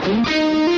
红中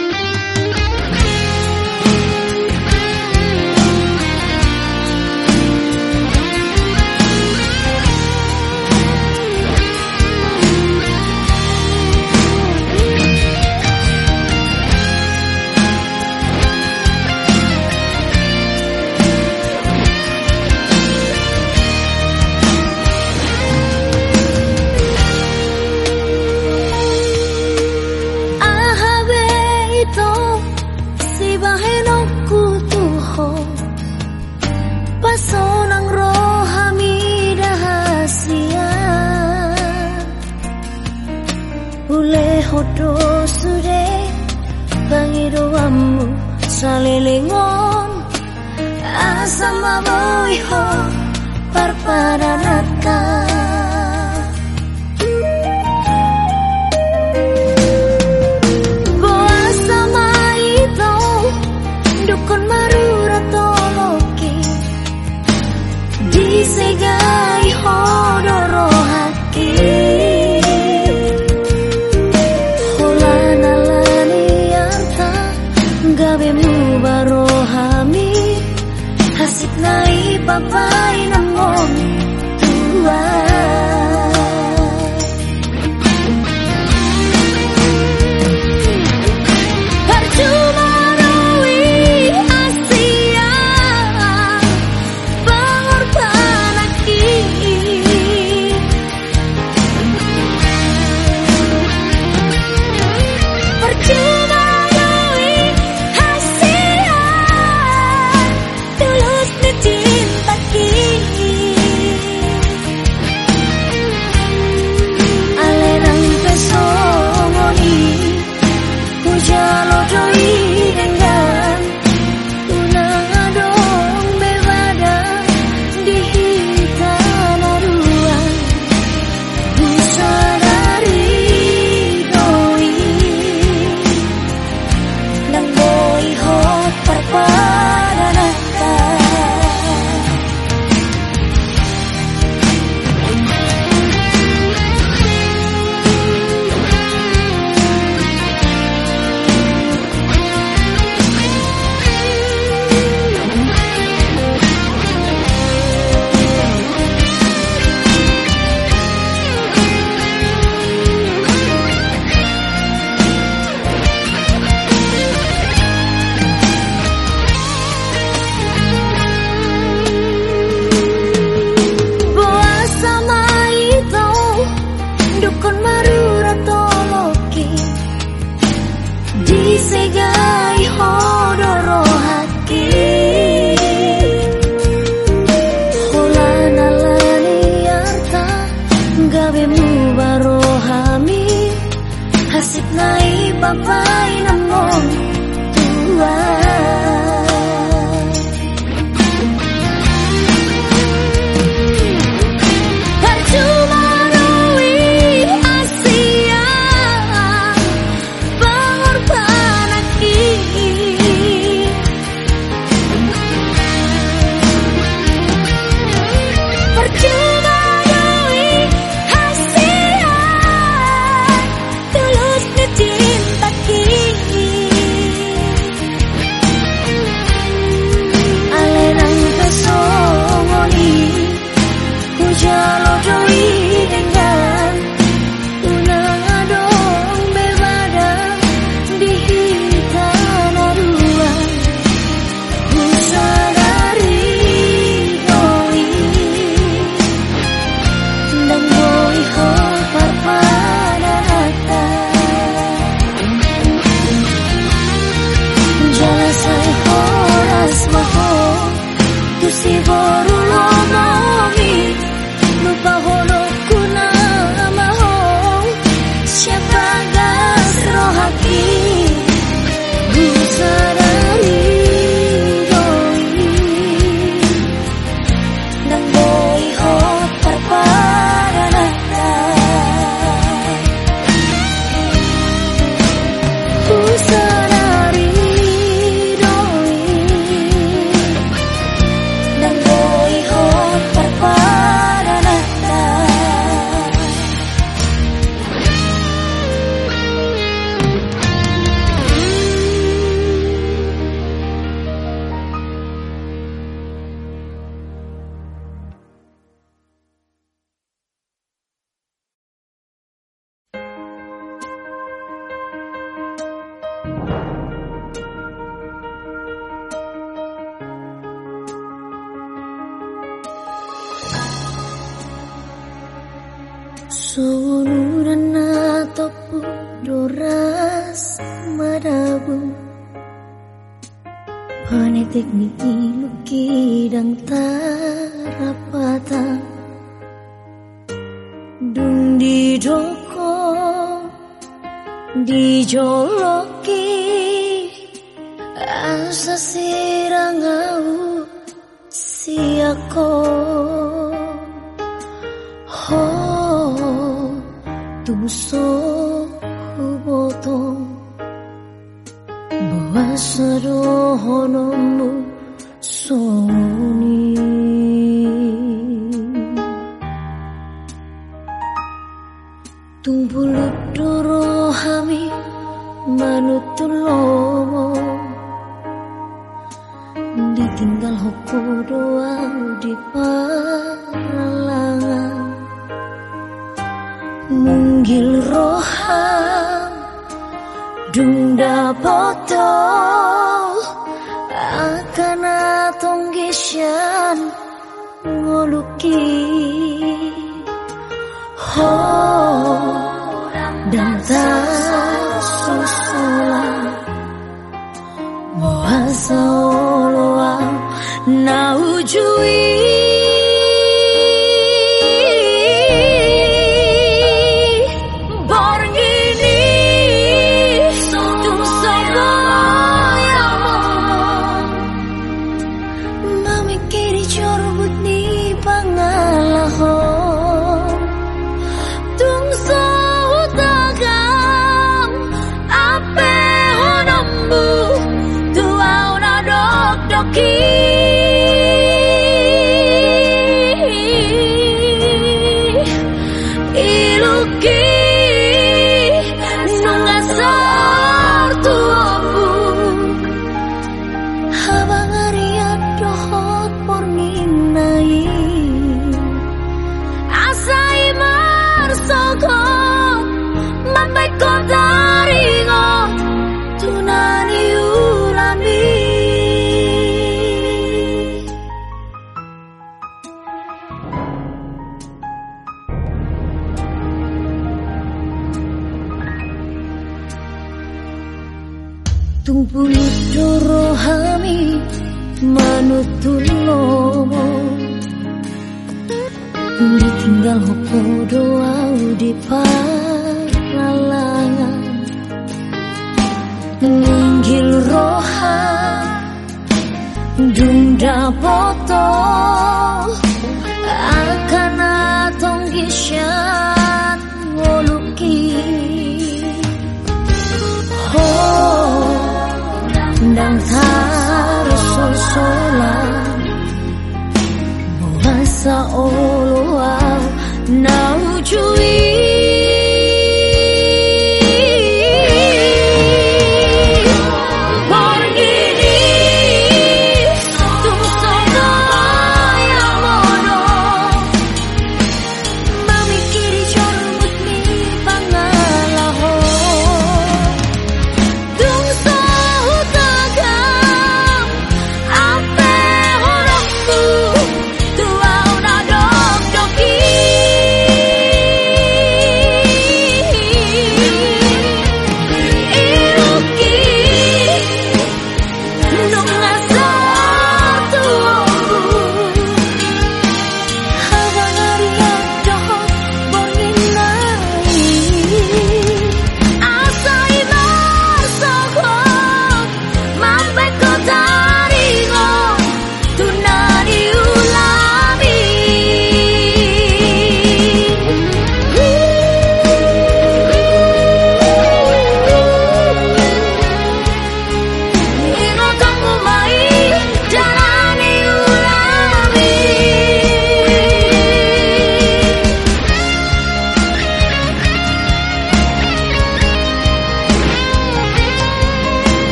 Cantik ni ilog kidang tarapata. Dung di doko Di jolok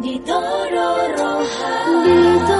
Vitoro Roja. Vitoro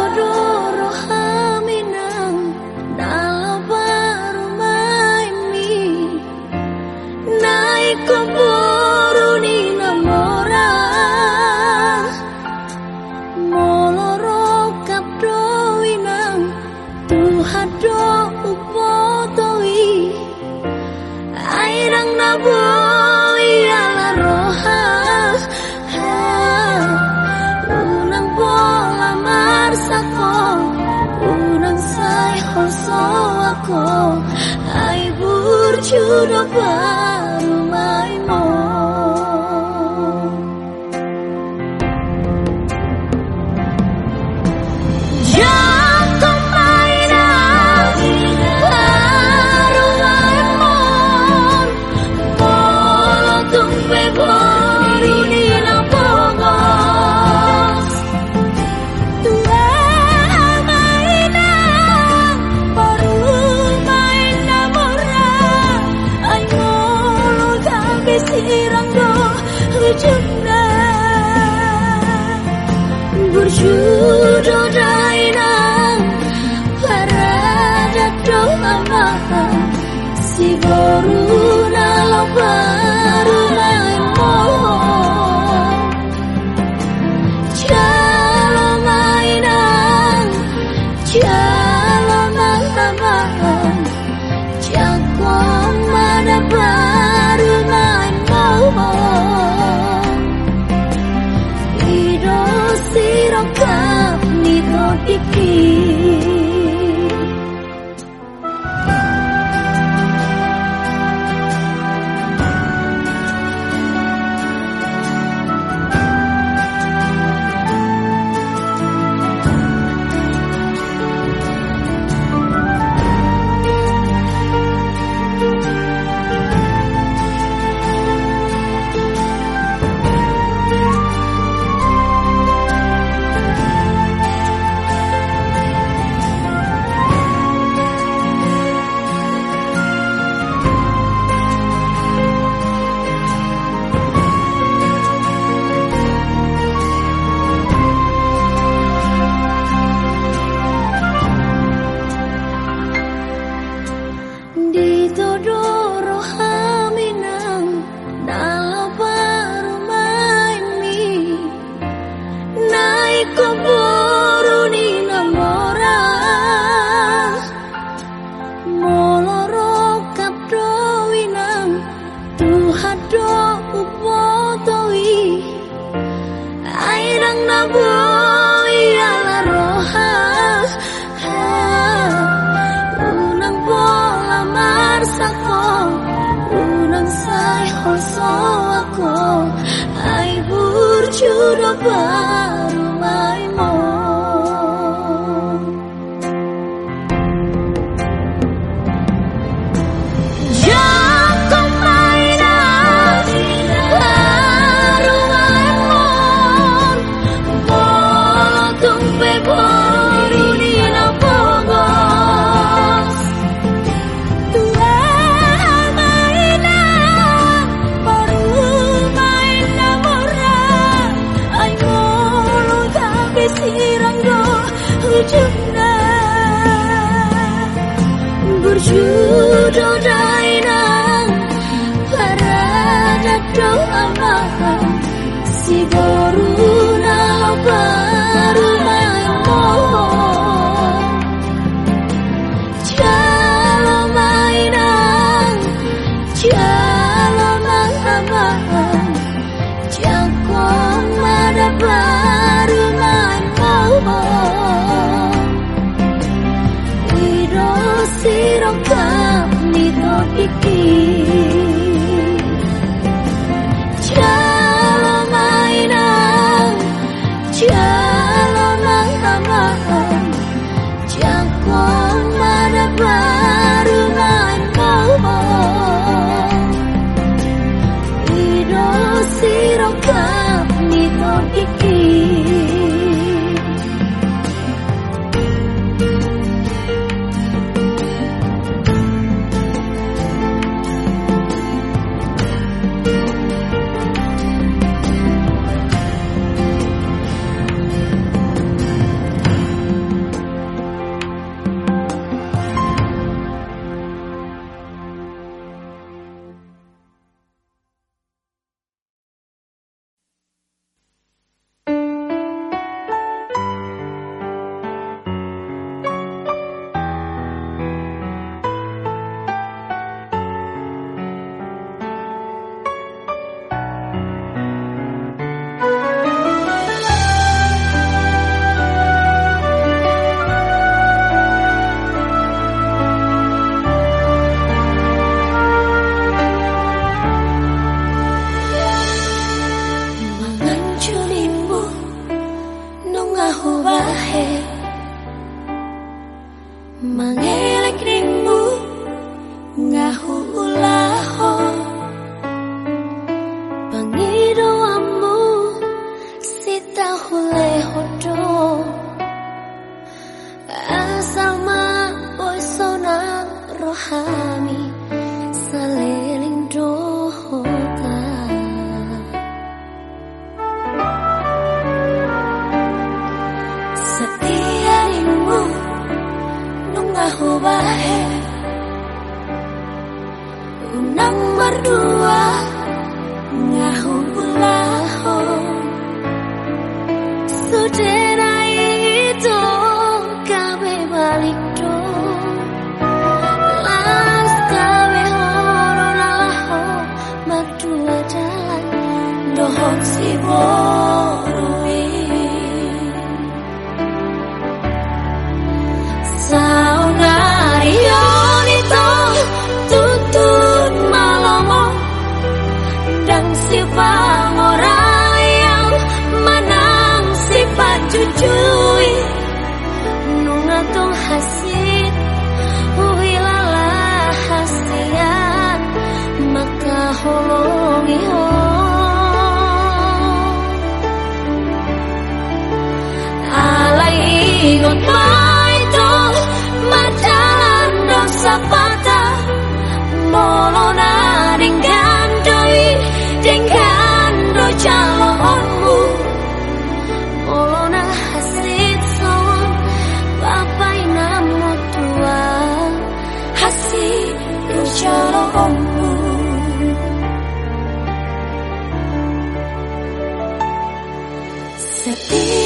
Sepi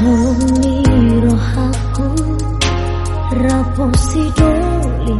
Homiro aku raposi doli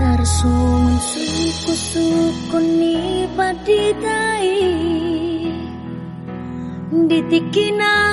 Tersunsun kusukuni paditai Ditikinai